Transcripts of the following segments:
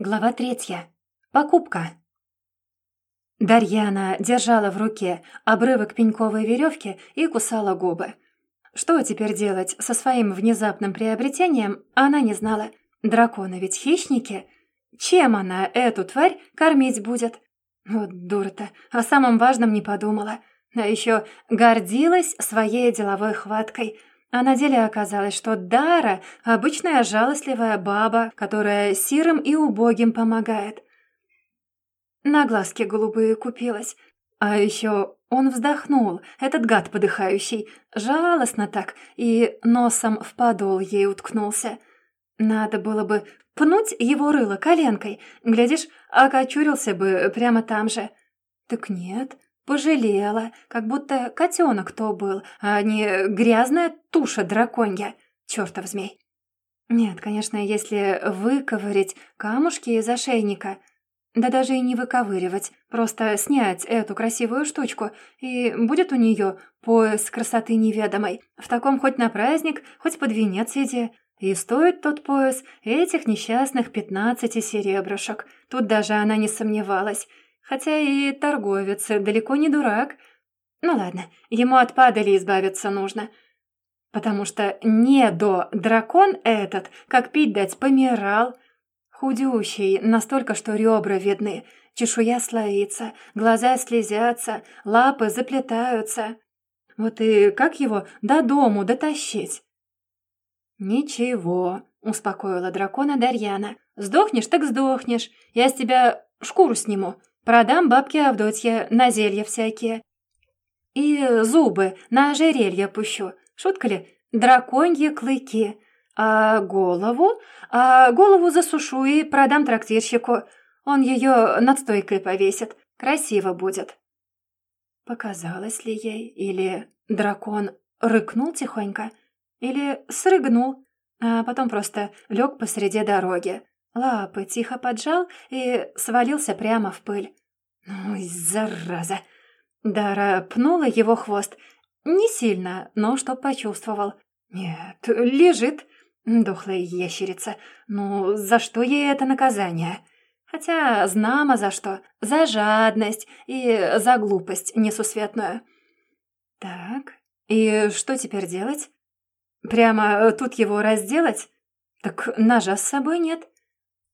Глава третья. Покупка. Дарьяна держала в руке обрывок пеньковой веревки и кусала губы. Что теперь делать со своим внезапным приобретением, она не знала. Драконы ведь хищники. Чем она эту тварь кормить будет? Вот дура-то, о самом важном не подумала. А еще гордилась своей деловой хваткой – а на деле оказалось, что Дара — обычная жалостливая баба, которая сирым и убогим помогает. На глазки голубые купилась. А еще он вздохнул, этот гад подыхающий, жалостно так, и носом в подол ей уткнулся. Надо было бы пнуть его рыло коленкой, глядишь, окочурился бы прямо там же. Так нет, Пожалела, как будто котенок то был, а не грязная туша драконья. Чертов змей. Нет, конечно, если выковырять камушки из ошейника, да даже и не выковыривать, просто снять эту красивую штучку, и будет у нее пояс красоты неведомой. В таком хоть на праздник, хоть под венец иди. И стоит тот пояс этих несчастных пятнадцати серебрышек. Тут даже она не сомневалась. Хотя и торговец далеко не дурак. Ну ладно, ему от падали избавиться нужно. Потому что не до дракон этот, как пить дать, помирал. Худющий, настолько, что ребра видны, чешуя слоится, глаза слезятся, лапы заплетаются. Вот и как его до дому дотащить? «Ничего», — успокоила дракона Дарьяна. «Сдохнешь, так сдохнешь. Я с тебя шкуру сниму. Продам бабке Авдотье на зелья всякие. И зубы на ожерелье пущу. Шутка ли? Драконьи клыки. А голову? А голову засушу и продам трактирщику. Он ее над стойкой повесит. Красиво будет. Показалось ли ей? Или дракон рыкнул тихонько? Или срыгнул? А потом просто лег посреди дороги. Лапы тихо поджал и свалился прямо в пыль. Ой, зараза! Дара пнула его хвост. Не сильно, но что почувствовал. Нет, лежит. Дохлая ящерица. Ну, за что ей это наказание? Хотя знамо за что. За жадность и за глупость несусветную. Так, и что теперь делать? Прямо тут его разделать? Так ножа с собой нет.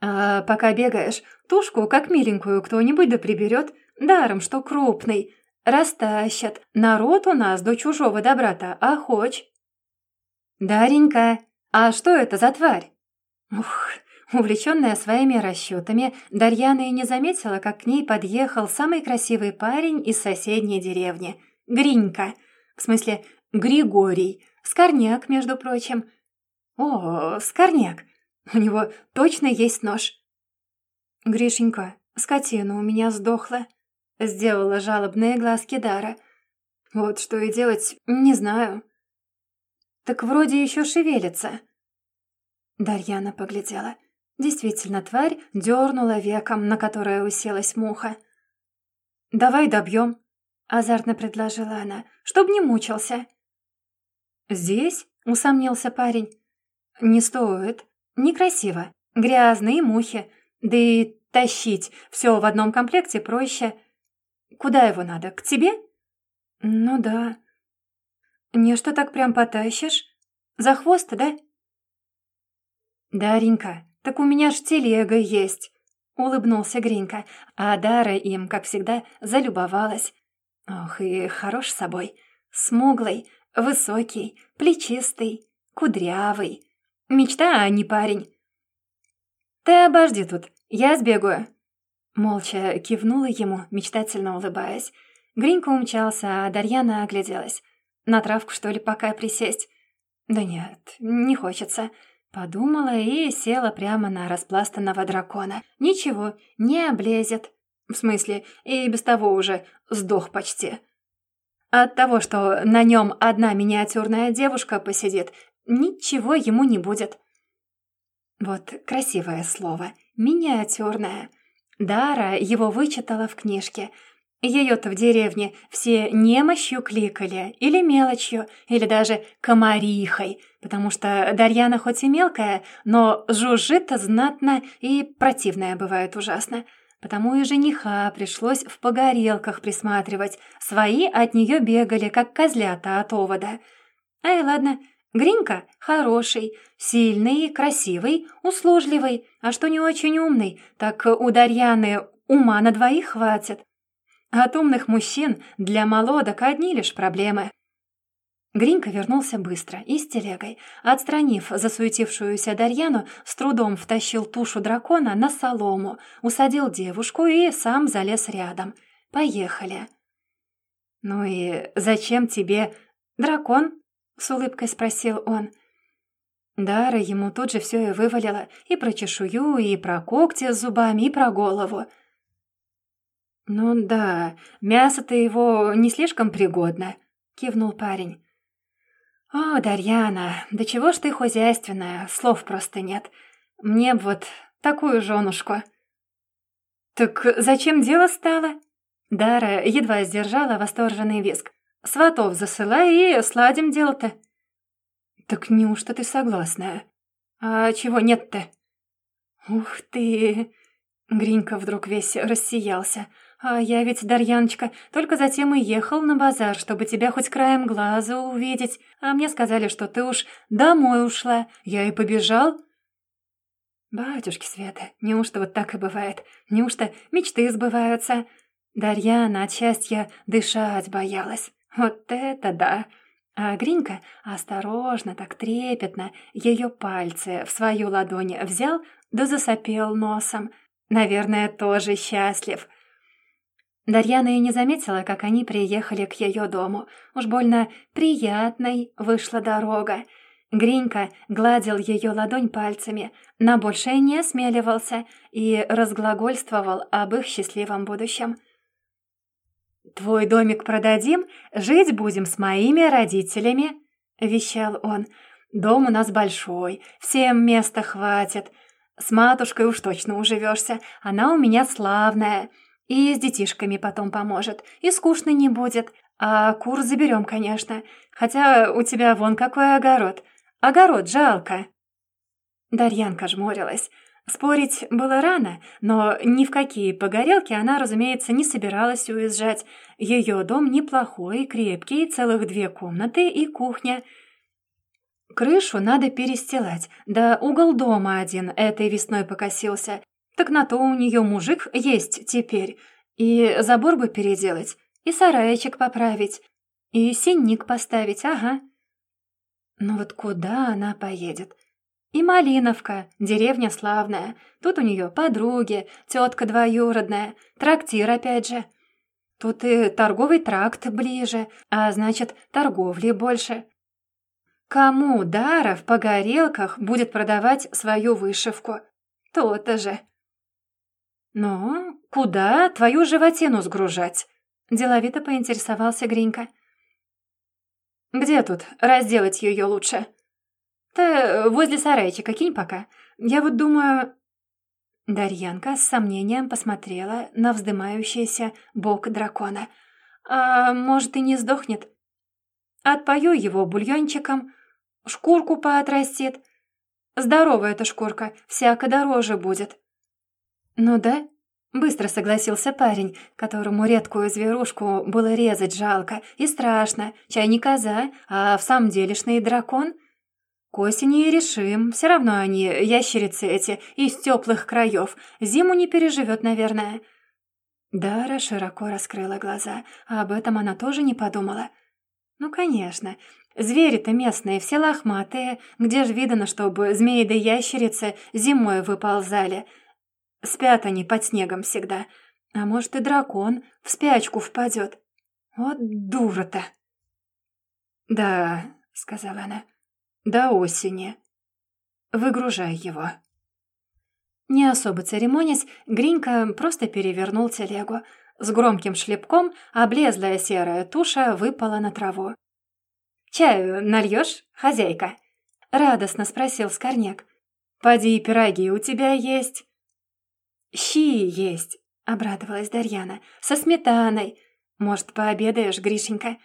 А пока бегаешь, тушку, как миленькую, кто-нибудь да приберет, даром, что крупный. Растащат. Народ у нас до чужого добра-то охоч. Даренька, а что это за тварь? Ух, увлеченная своими расчетами, Дарьяна и не заметила, как к ней подъехал самый красивый парень из соседней деревни. Гринька. В смысле, Григорий. Скорняк, между прочим. О, Скорняк. У него точно есть нож. Гришенька, скотина у меня сдохла. Сделала жалобные глазки Дара. Вот что и делать, не знаю. Так вроде еще шевелится. Дарьяна поглядела. Действительно, тварь дернула веком, на которое уселась муха. «Давай добьем», — азартно предложила она, — «чтоб не мучился». «Здесь?» — усомнился парень. «Не стоит. Некрасиво. Грязные мухи. Да и тащить все в одном комплекте проще. Куда его надо? К тебе? Ну да. Не что так прям потащишь? За хвост, да? Даренька, так у меня ж телега есть. Улыбнулся Гринька, а Дара им, как всегда, залюбовалась. Ох, и хорош собой. Смуглый, высокий, плечистый, кудрявый. Мечта, а не парень. Ты обожди тут, я сбегаю. Молча кивнула ему, мечтательно улыбаясь. Гринька умчался, а Дарьяна огляделась. На травку, что ли, пока присесть? Да нет, не хочется. Подумала и села прямо на распластанного дракона. Ничего, не облезет. В смысле, и без того уже сдох почти. От того, что на нем одна миниатюрная девушка посидит, ничего ему не будет. Вот красивое слово, миниатюрное. Дара его вычитала в книжке. Ее-то в деревне все немощью кликали, или мелочью, или даже комарихой, потому что Дарьяна хоть и мелкая, но жужжит знатно и противная бывает ужасно. Потому и жениха пришлось в погорелках присматривать. Свои от нее бегали, как козлята от овода. Ай, ладно, Гринька хороший, сильный, красивый, услужливый, а что не очень умный, так у Дарьяны ума на двоих хватит. От умных мужчин для молодок одни лишь проблемы. Гринька вернулся быстро и с телегой. Отстранив засуетившуюся Дарьяну, с трудом втащил тушу дракона на солому, усадил девушку и сам залез рядом. «Поехали». «Ну и зачем тебе дракон?» — с улыбкой спросил он. Дара ему тут же все и вывалила, и про чешую, и про когти с зубами, и про голову. «Ну да, мясо-то его не слишком пригодно», — кивнул парень. «О, Дарьяна, да чего ж ты хозяйственная, слов просто нет. Мне б вот такую женушку». «Так зачем дело стало?» Дара едва сдержала восторженный виск. «Сватов засылай и сладим дело-то». «Так неужто ты согласная?» «А чего нет-то?» «Ух ты!» Гринька вдруг весь рассиялся. «А я ведь, Дарьяночка, только затем и ехал на базар, чтобы тебя хоть краем глаза увидеть. А мне сказали, что ты уж домой ушла. Я и побежал». «Батюшки Света, неужто вот так и бывает? Неужто мечты сбываются?» Дарьяна от счастья дышать боялась. «Вот это да!» А Гринька осторожно, так трепетно, ее пальцы в свою ладонь взял да засопел носом. Наверное, тоже счастлив. Дарьяна и не заметила, как они приехали к ее дому. Уж больно приятной вышла дорога. Гринька гладил ее ладонь пальцами, на большее не осмеливался и разглагольствовал об их счастливом будущем. «Твой домик продадим, жить будем с моими родителями», — вещал он. «Дом у нас большой, всем места хватит. С матушкой уж точно уживешься, она у меня славная». И с детишками потом поможет, и скучно не будет. А кур заберем, конечно. Хотя у тебя вон какой огород. Огород жалко». Дарьянка жмурилась. Спорить было рано, но ни в какие погорелки она, разумеется, не собиралась уезжать. Ее дом неплохой, крепкий, целых две комнаты и кухня. Крышу надо перестилать, да угол дома один этой весной покосился. Так на то у нее мужик есть теперь. И забор бы переделать, и сараечек поправить, и синник поставить, ага. Но вот куда она поедет? И Малиновка, деревня славная. Тут у нее подруги, тетка двоюродная, трактир опять же. Тут и торговый тракт ближе, а значит, торговли больше. Кому Дара в погорелках будет продавать свою вышивку? То-то же. «Ну, куда твою животину сгружать?» — деловито поинтересовался Гринька. «Где тут разделать ее лучше?» «Да возле сарайчика кинь пока. Я вот думаю...» Дарьянка с сомнением посмотрела на вздымающийся бок дракона. «А может, и не сдохнет? Отпою его бульончиком, шкурку поотрастит. Здоровая эта шкурка, всяко дороже будет». «Ну да», — быстро согласился парень, которому редкую зверушку было резать жалко и страшно, чай не коза, а в самом делешный дракон. К осени и решим, все равно они, ящерицы эти, из теплых краев, зиму не переживет, наверное». Дара широко раскрыла глаза, а об этом она тоже не подумала. «Ну, конечно, звери-то местные, все лохматые, где ж видано, чтобы змеи да ящерицы зимой выползали?» Спят они под снегом всегда. А может, и дракон в спячку впадет. Вот дура-то. «Да», — сказала она, — «до осени. Выгружай его». Не особо церемонясь, Гринька просто перевернул телегу. С громким шлепком облезлая серая туша выпала на траву. «Чаю нальешь, хозяйка?» — радостно спросил Скорняк. «Поди, пироги у тебя есть». «Щи есть», — обрадовалась Дарьяна. «Со сметаной. Может, пообедаешь, Гришенька?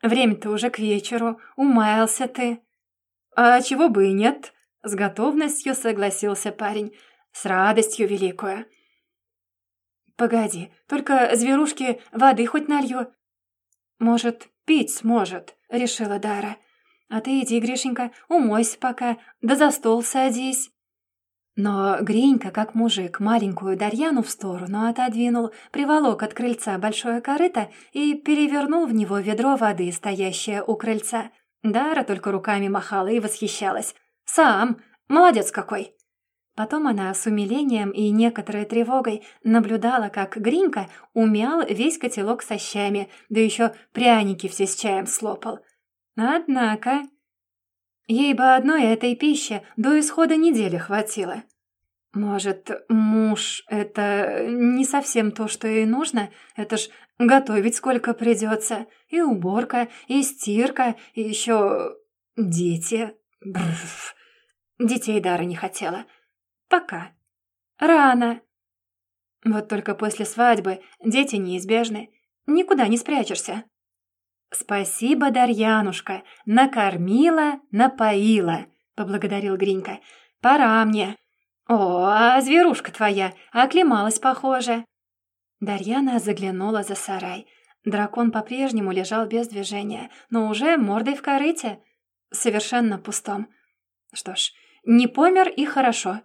Время-то уже к вечеру. Умаялся ты». «А чего бы и нет?» — с готовностью согласился парень. «С радостью великую». «Погоди, только зверушки воды хоть налью». «Может, пить сможет», — решила Дара. «А ты иди, Гришенька, умойся пока, да за стол садись». Но Гринька, как мужик, маленькую Дарьяну в сторону отодвинул, приволок от крыльца большое корыто и перевернул в него ведро воды, стоящее у крыльца. Дара только руками махала и восхищалась. «Сам! Молодец какой!» Потом она с умилением и некоторой тревогой наблюдала, как Гринька умял весь котелок со щами, да еще пряники все с чаем слопал. Однако... Ей бы одной этой пищи до исхода недели хватило. Может, муж — это не совсем то, что ей нужно? Это ж готовить сколько придется. И уборка, и стирка, и еще дети. Бррр. Детей Дара не хотела. Пока. Рано. Вот только после свадьбы дети неизбежны. Никуда не спрячешься. «Спасибо, Дарьянушка, накормила, напоила», — поблагодарил Гринька. «Пора мне». «О, а зверушка твоя оклемалась, похоже». Дарьяна заглянула за сарай. Дракон по-прежнему лежал без движения, но уже мордой в корыте, совершенно пустом. Что ж, не помер и хорошо.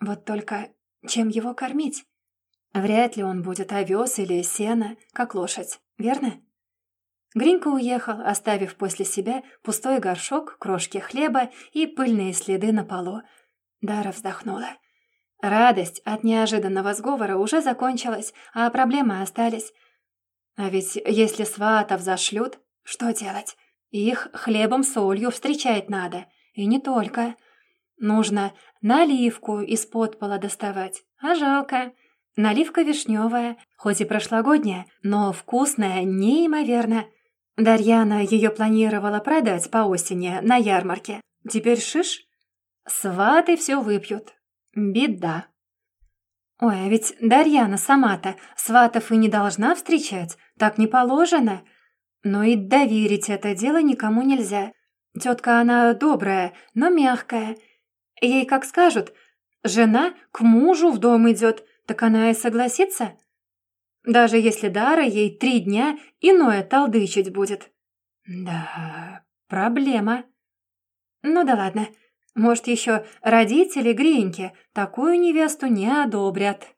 Вот только чем его кормить? Вряд ли он будет овес или сено, как лошадь, верно? Гринька уехал, оставив после себя пустой горшок, крошки хлеба и пыльные следы на полу. Дара вздохнула. Радость от неожиданного сговора уже закончилась, а проблемы остались. А ведь если сватов зашлют, что делать? Их хлебом-солью встречать надо. И не только. Нужно наливку из-под пола доставать. А жалко. Наливка вишневая, хоть и прошлогодняя, но вкусная неимоверно. Дарьяна ее планировала продать по осени на ярмарке. Теперь шиш. Сваты все выпьют. Беда. Ой, а ведь Дарьяна сама-то сватов и не должна встречать. Так не положено. Но и доверить это дело никому нельзя. Тетка она добрая, но мягкая. Ей как скажут, жена к мужу в дом идет, так она и согласится. Даже если Дара ей три дня иное толдычить будет. Да, проблема. Ну да ладно. Может, еще родители Гриньки такую невесту не одобрят.